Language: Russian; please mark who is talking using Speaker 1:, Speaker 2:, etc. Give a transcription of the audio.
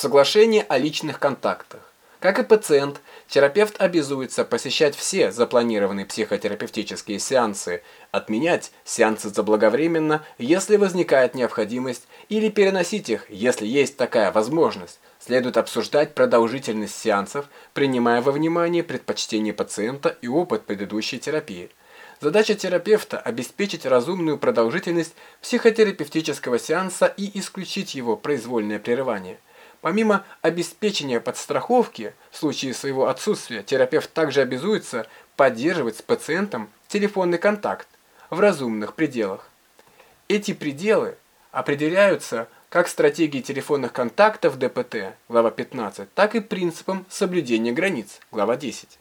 Speaker 1: Соглашение о личных контактах. Как и пациент, терапевт обязуется посещать все запланированные психотерапевтические сеансы, отменять сеансы заблаговременно, если возникает необходимость, или переносить их, если есть такая возможность. Следует обсуждать продолжительность сеансов, принимая во внимание предпочтения пациента и опыт предыдущей терапии. Задача терапевта – обеспечить разумную продолжительность психотерапевтического сеанса и исключить его произвольное прерывание. Помимо обеспечения подстраховки, в случае своего отсутствия, терапевт также обязуется поддерживать с пациентом телефонный контакт в разумных пределах. Эти пределы определяются как стратегией телефонных контактов ДПТ, глава 15, так и принципом соблюдения границ, глава 10.